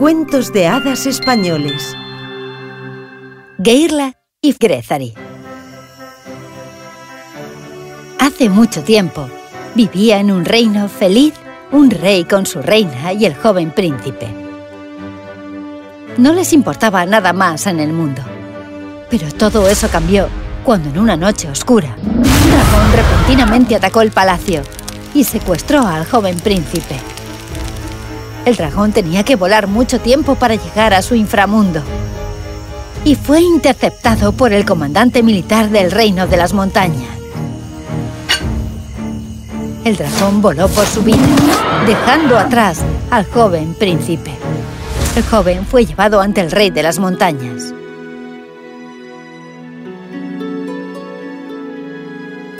Cuentos de hadas españoles. Geirla y Grezari. Hace mucho tiempo vivía en un reino feliz un rey con su reina y el joven príncipe. No les importaba nada más en el mundo. Pero todo eso cambió cuando en una noche oscura un dragón repentinamente atacó el palacio y secuestró al joven príncipe. El dragón tenía que volar mucho tiempo para llegar a su inframundo. Y fue interceptado por el comandante militar del Reino de las Montañas. El dragón voló por su vida, dejando atrás al joven príncipe. El joven fue llevado ante el rey de las montañas.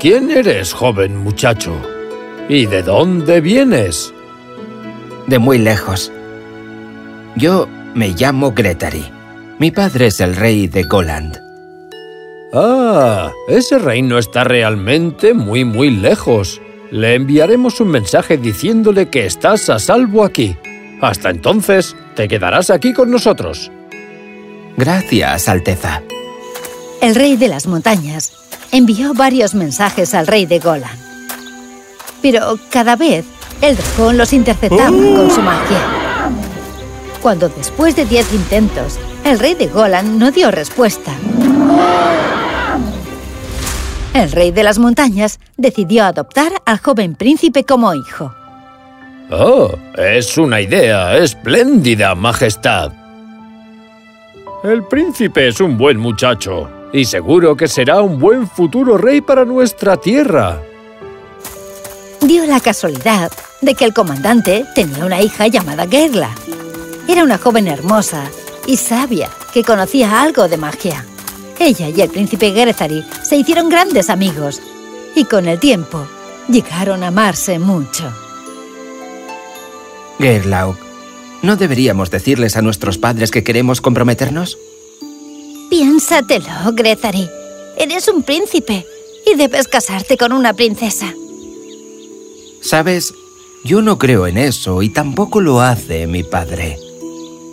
¿Quién eres, joven muchacho? ¿Y de dónde vienes? De muy lejos. Yo me llamo Gretari. Mi padre es el rey de Goland. Ah, ese reino está realmente muy muy lejos. Le enviaremos un mensaje diciéndole que estás a salvo aquí. Hasta entonces, te quedarás aquí con nosotros. Gracias, Alteza. El rey de las montañas envió varios mensajes al rey de Goland. Pero cada vez el dragón los interceptaba con su magia. Cuando después de diez intentos, el rey de Golan no dio respuesta. El rey de las montañas decidió adoptar al joven príncipe como hijo. ¡Oh! Es una idea espléndida, Majestad. El príncipe es un buen muchacho y seguro que será un buen futuro rey para nuestra tierra. Dio la casualidad de que el comandante tenía una hija llamada Gerla. Era una joven hermosa y sabia que conocía algo de magia. Ella y el príncipe Gerezari se hicieron grandes amigos y con el tiempo llegaron a amarse mucho. Gerlaug, ¿no deberíamos decirles a nuestros padres que queremos comprometernos? Piénsatelo, Grezari. Eres un príncipe y debes casarte con una princesa. ¿Sabes? Yo no creo en eso y tampoco lo hace mi padre.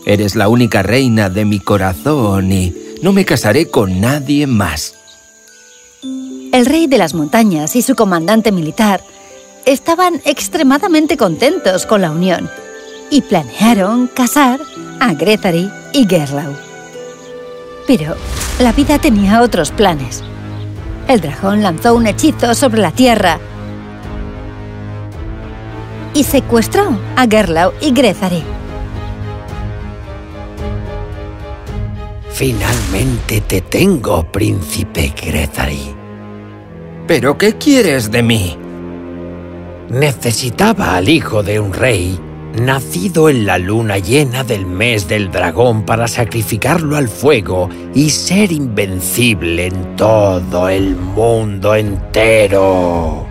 Eres la única reina de mi corazón y no me casaré con nadie más. El rey de las montañas y su comandante militar estaban extremadamente contentos con la unión y planearon casar a Grethari y Gerlau. Pero la vida tenía otros planes. El dragón lanzó un hechizo sobre la tierra y secuestró a Gerlau y Grezari. Finalmente te tengo, príncipe Grezari. ¿Pero qué quieres de mí? Necesitaba al hijo de un rey, nacido en la luna llena del mes del dragón para sacrificarlo al fuego y ser invencible en todo el mundo entero.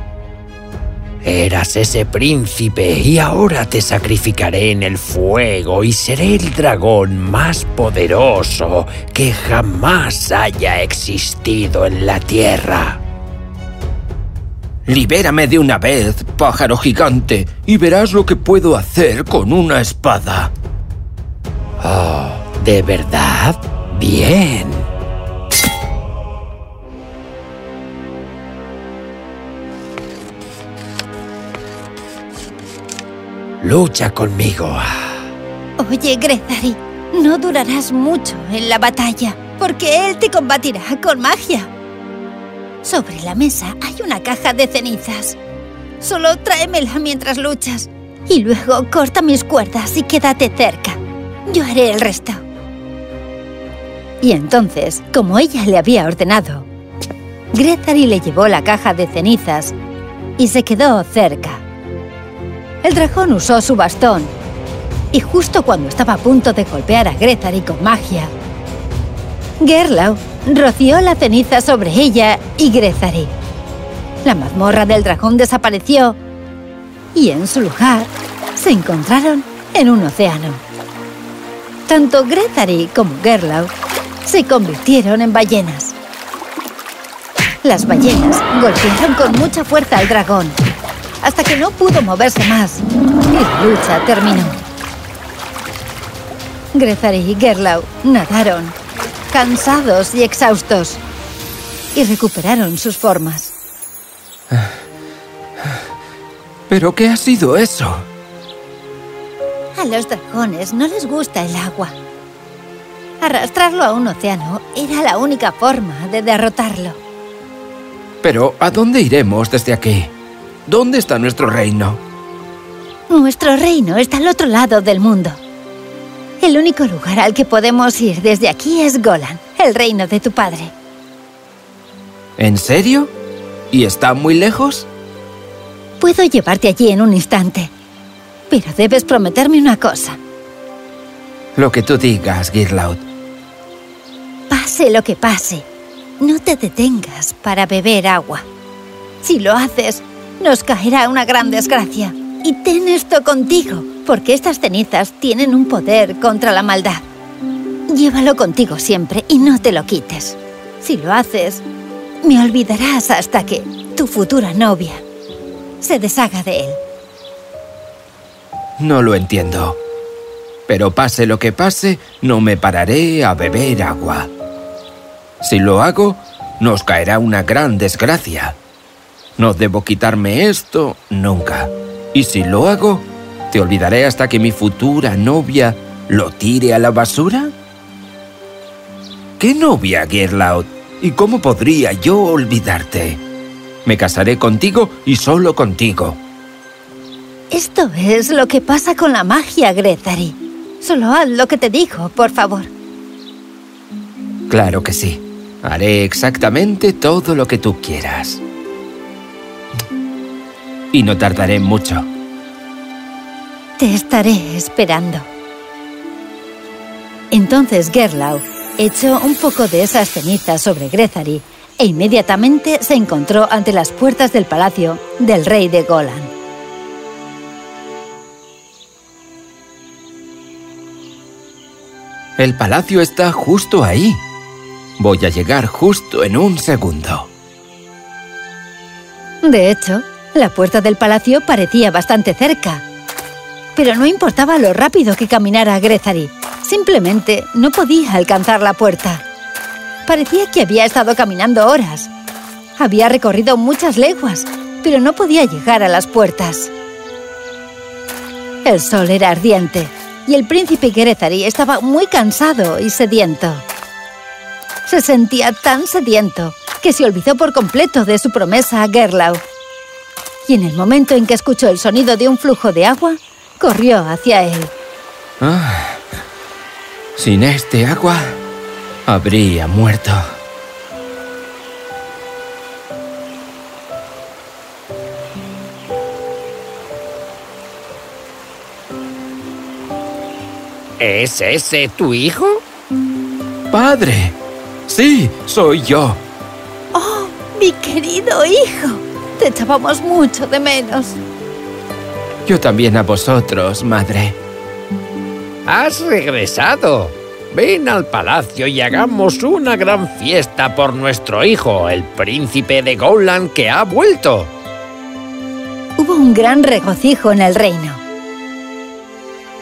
Eras ese príncipe y ahora te sacrificaré en el fuego y seré el dragón más poderoso que jamás haya existido en la tierra. Libérame de una vez, pájaro gigante, y verás lo que puedo hacer con una espada. Oh, ¿de verdad? Bien. Lucha conmigo. Oye, Grezari, no durarás mucho en la batalla, porque él te combatirá con magia. Sobre la mesa hay una caja de cenizas. Solo tráemela mientras luchas. Y luego corta mis cuerdas y quédate cerca. Yo haré el resto. Y entonces, como ella le había ordenado, Grezari le llevó la caja de cenizas y se quedó cerca. El dragón usó su bastón y justo cuando estaba a punto de golpear a Grezari con magia, Gerlau roció la ceniza sobre ella y Grezari. La mazmorra del dragón desapareció y en su lugar se encontraron en un océano. Tanto Grezari como Gerlau se convirtieron en ballenas. Las ballenas golpearon con mucha fuerza al dragón hasta que no pudo moverse más y la lucha terminó. Grezari y Gerlau nadaron, cansados y exhaustos, y recuperaron sus formas. ¿Pero qué ha sido eso? A los dragones no les gusta el agua. Arrastrarlo a un océano era la única forma de derrotarlo. Pero, ¿a dónde iremos desde aquí? ¿Dónde está nuestro reino? Nuestro reino está al otro lado del mundo. El único lugar al que podemos ir desde aquí es Golan, el reino de tu padre. ¿En serio? ¿Y está muy lejos? Puedo llevarte allí en un instante, pero debes prometerme una cosa. Lo que tú digas, Girlaud. Pase lo que pase, no te detengas para beber agua. Si lo haces, nos caerá una gran desgracia. Y ten esto contigo, porque estas cenizas tienen un poder contra la maldad. Llévalo contigo siempre y no te lo quites. Si lo haces, me olvidarás hasta que tu futura novia se deshaga de él. No lo entiendo. Pero pase lo que pase, no me pararé a beber agua. Si lo hago, nos caerá una gran desgracia. No debo quitarme esto nunca. Y si lo hago, ¿te olvidaré hasta que mi futura novia lo tire a la basura? ¿Qué novia, Gerlaud? ¿Y cómo podría yo olvidarte? Me casaré contigo y solo contigo. Esto es lo que pasa con la magia, Grezari. Solo haz lo que te digo, por favor. Claro que sí. Haré exactamente todo lo que tú quieras. Y no tardaré mucho. Te estaré esperando. Entonces Gerlau echó un poco de esas cenizas sobre Grezari e inmediatamente se encontró ante las puertas del palacio del rey de Golan. El palacio está justo ahí. Voy a llegar justo en un segundo. De hecho, la puerta del palacio parecía bastante cerca. Pero no importaba lo rápido que caminara Grezari. Simplemente no podía alcanzar la puerta. Parecía que había estado caminando horas. Había recorrido muchas leguas, pero no podía llegar a las puertas. El sol era ardiente y el príncipe Grezari estaba muy cansado y sediento. Se sentía tan sediento que se olvidó por completo de su promesa a Gerlau. Y en el momento en que escuchó el sonido de un flujo de agua, corrió hacia él. Ah, sin este agua, habría muerto. ¿Es ese tu hijo? ¡Padre! Sí, soy yo. ¡Oh, mi querido hijo! Te echábamos mucho de menos. Yo también a vosotros, madre. ¡Has regresado! Ven al palacio y hagamos una gran fiesta por nuestro hijo, el príncipe de Golan, que ha vuelto. Hubo un gran regocijo en el reino.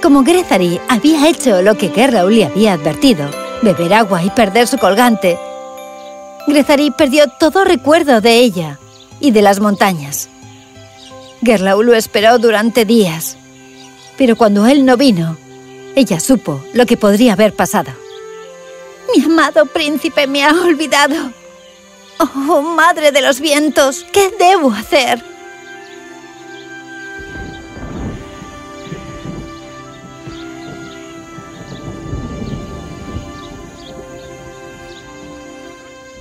Como Grezari había hecho lo que Gerlau le había advertido, beber agua y perder su colgante, Grezari perdió todo recuerdo de ella y de las montañas. Gerlau lo esperó durante días, pero cuando él no vino, ella supo lo que podría haber pasado. Mi amado príncipe me ha olvidado. Oh, madre de los vientos, ¿qué debo hacer?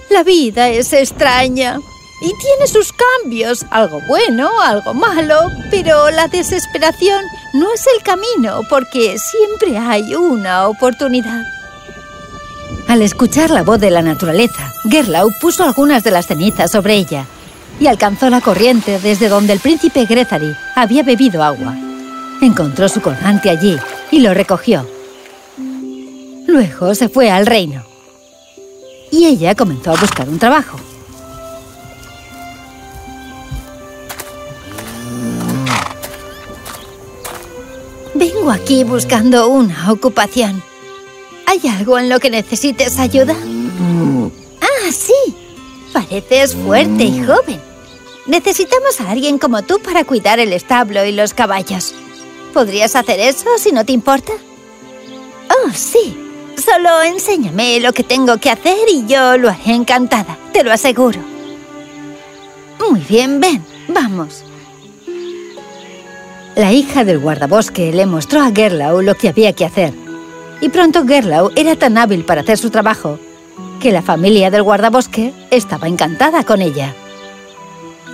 La vida es extraña y tiene sus cambios, algo bueno, algo malo, pero la desesperación no es el camino porque siempre hay una oportunidad. Al escuchar la voz de la naturaleza, Gerlau puso algunas de las cenizas sobre ella y alcanzó la corriente desde donde el príncipe Grezari había bebido agua. Encontró su colgante allí y lo recogió. Luego se fue al reino y ella comenzó a buscar un trabajo. Aquí buscando una ocupación. ¿Hay algo en lo que necesites ayuda? Ah, sí. Pareces fuerte y joven. Necesitamos a alguien como tú para cuidar el establo y los caballos. ¿Podrías hacer eso si no te importa? Oh, sí. Solo enséñame lo que tengo que hacer y yo lo haré encantada, te lo aseguro. Muy bien, ven, vamos. La hija del guardabosque le mostró a Gerlau lo que había que hacer. Y pronto Gerlau era tan hábil para hacer su trabajo que la familia del guardabosque estaba encantada con ella.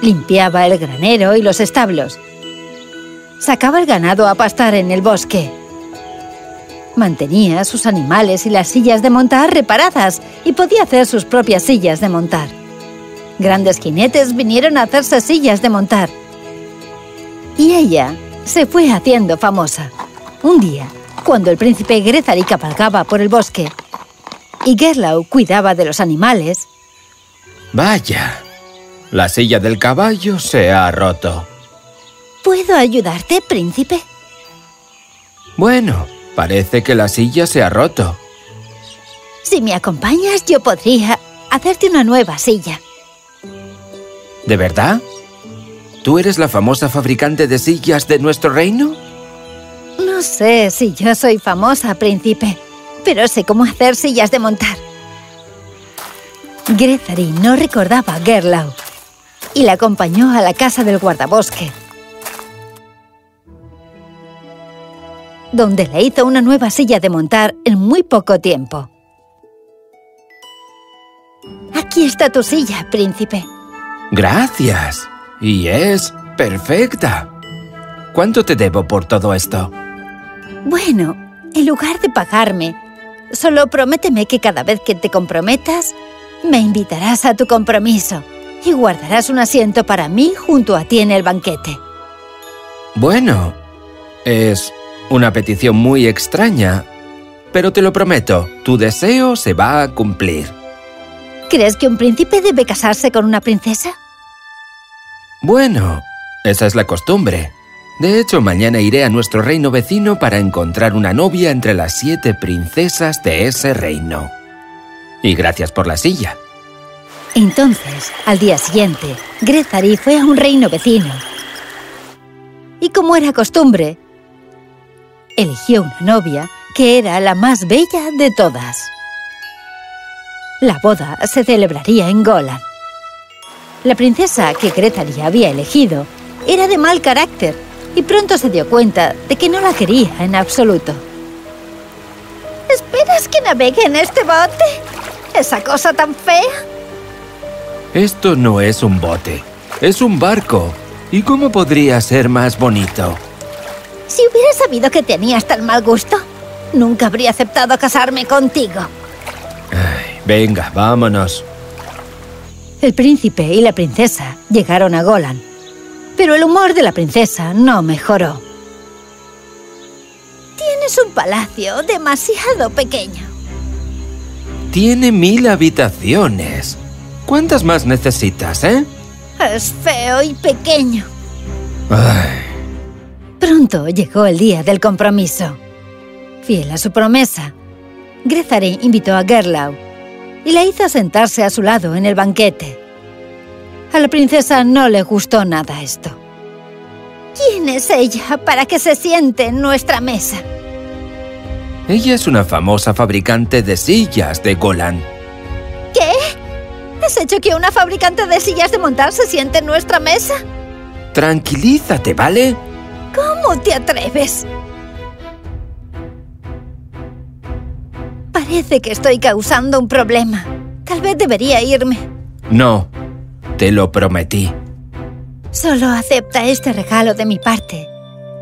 Limpiaba el granero y los establos. Sacaba el ganado a pastar en el bosque. Mantenía sus animales y las sillas de montar reparadas y podía hacer sus propias sillas de montar. Grandes jinetes vinieron a hacerse sillas de montar. Y ella se fue haciendo famosa. Un día, cuando el príncipe Grezari cabalgaba por el bosque y Gerlau cuidaba de los animales... Vaya, la silla del caballo se ha roto. ¿Puedo ayudarte, príncipe? Bueno, parece que la silla se ha roto. Si me acompañas, yo podría hacerte una nueva silla. ¿De verdad? ¿Tú eres la famosa fabricante de sillas de nuestro reino? No sé si yo soy famosa, príncipe, pero sé cómo hacer sillas de montar. Grezari no recordaba a Gerlau y la acompañó a la casa del guardabosque, donde le hizo una nueva silla de montar en muy poco tiempo. Aquí está tu silla, príncipe. Gracias. Y es perfecta. ¿Cuánto te debo por todo esto? Bueno, en lugar de pagarme, solo prométeme que cada vez que te comprometas, me invitarás a tu compromiso y guardarás un asiento para mí junto a ti en el banquete. Bueno, es una petición muy extraña, pero te lo prometo, tu deseo se va a cumplir. ¿Crees que un príncipe debe casarse con una princesa? Bueno, esa es la costumbre. De hecho, mañana iré a nuestro reino vecino para encontrar una novia entre las siete princesas de ese reino. Y gracias por la silla. Entonces, al día siguiente, Grezari fue a un reino vecino. Y como era costumbre, eligió una novia que era la más bella de todas. La boda se celebraría en Golan. La princesa que Grezari había elegido era de mal carácter y pronto se dio cuenta de que no la quería en absoluto. ¿Esperas que navegue en este bote? ¿Esa cosa tan fea? Esto no es un bote, es un barco. ¿Y cómo podría ser más bonito? Si hubiera sabido que tenías tan mal gusto, nunca habría aceptado casarme contigo. Ay, venga, vámonos. El príncipe y la princesa llegaron a Golan, pero el humor de la princesa no mejoró. Tienes un palacio demasiado pequeño. Tiene mil habitaciones. ¿Cuántas más necesitas, eh? Es feo y pequeño. Ay, Pronto llegó el día del compromiso. Fiel a su promesa, Grezari invitó a Gerlau y la hizo sentarse a su lado en el banquete. A la princesa no le gustó nada esto. ¿Quién es ella para que se siente en nuestra mesa? ella es una famosa fabricante de sillas de Golan. ¿Qué? ¿Has hecho que una fabricante de sillas de montar se siente en nuestra mesa? Tranquilízate, ¿vale? ¿Cómo te atreves? Parece que estoy causando un problema. Tal vez debería irme. No, te lo prometí. Solo acepta este regalo de mi parte.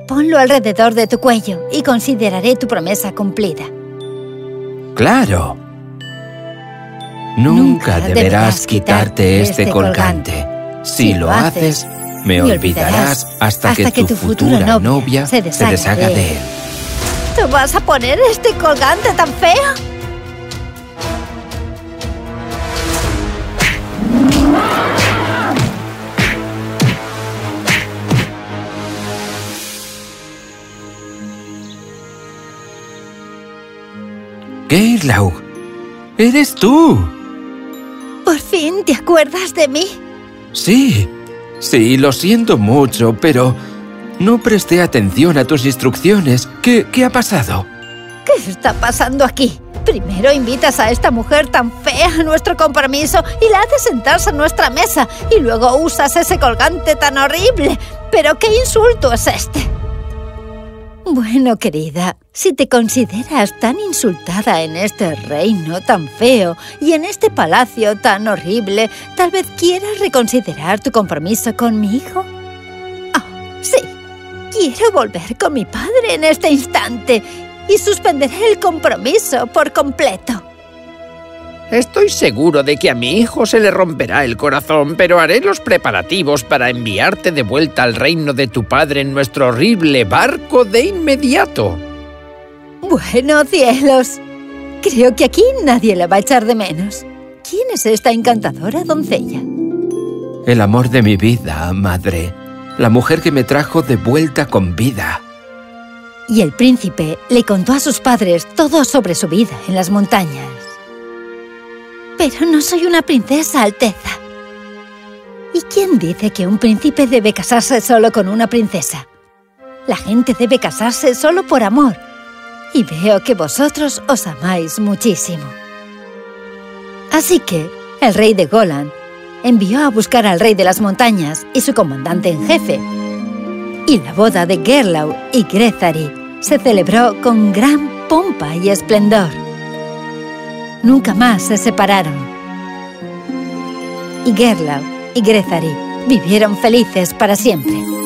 Ponlo alrededor de tu cuello y consideraré tu promesa cumplida. Claro. Nunca deberás quitarte este colgante. Si lo haces, me olvidarás hasta que tu futura novia se deshaga de él. ¿Tú vas a poner este colgante tan feo? Geirlaug, eres tú. ¿Por fin te acuerdas de mí? Sí, sí, lo siento mucho, pero no presté atención a tus instrucciones. ¿Qué, qué ha pasado? ¿Qué está pasando aquí? Primero invitas a esta mujer tan fea a nuestro compromiso y la haces sentarse a nuestra mesa y luego usas ese colgante tan horrible. ¿Pero qué insulto es este? Bueno, querida, si te consideras tan insultada en este reino tan feo y en este palacio tan horrible, tal vez quieras reconsiderar tu compromiso con mi hijo. Ah, sí. Quiero volver con mi padre en este instante y suspenderé el compromiso por completo. Estoy seguro de que a mi hijo se le romperá el corazón, pero haré los preparativos para enviarte de vuelta al reino de tu padre en nuestro horrible barco de inmediato. Bueno, cielos. Creo que aquí nadie la va a echar de menos. ¿Quién es esta encantadora doncella? El amor de mi vida, madre. La mujer que me trajo de vuelta con vida. Y el príncipe le contó a sus padres todo sobre su vida en las montañas. Pero no soy una princesa, Alteza. ¿Y quién dice que un príncipe debe casarse solo con una princesa? La gente debe casarse solo por amor. Y veo que vosotros os amáis muchísimo. Así que el rey de Golan envió a buscar al rey de las montañas y su comandante en jefe. Y la boda de Gerlau y Grezari se celebró con gran pompa y esplendor. Nunca más se separaron. Y Gerlau y Grezari vivieron felices para siempre.